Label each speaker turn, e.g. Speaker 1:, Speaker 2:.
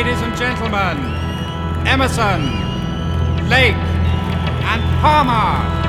Speaker 1: Ladies and gentlemen, Emerson, Lake, and Palmer.